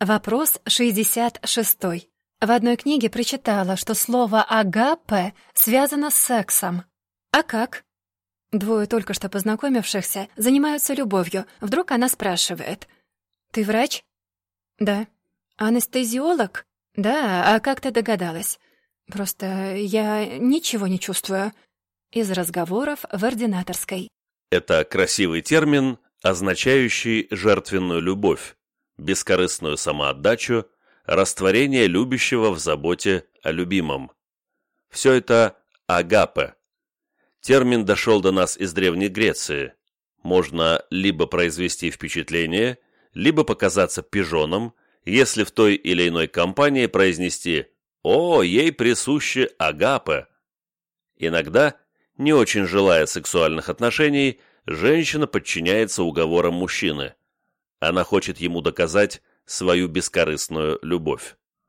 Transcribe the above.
Вопрос 66. В одной книге прочитала, что слово «агапе» связано с сексом. А как? Двое только что познакомившихся занимаются любовью. Вдруг она спрашивает. «Ты врач?» «Да». «Анестезиолог?» «Да, а как ты догадалась?» «Просто я ничего не чувствую». Из разговоров в ординаторской. Это красивый термин, означающий жертвенную любовь, бескорыстную самоотдачу, растворение любящего в заботе о любимом. Все это агапе. Термин дошел до нас из Древней Греции. Можно либо произвести впечатление, либо показаться пижоном, если в той или иной компании произнести «О, ей присуще агапе». Иногда, не очень желая сексуальных отношений, женщина подчиняется уговорам мужчины. Она хочет ему доказать свою бескорыстную любовь.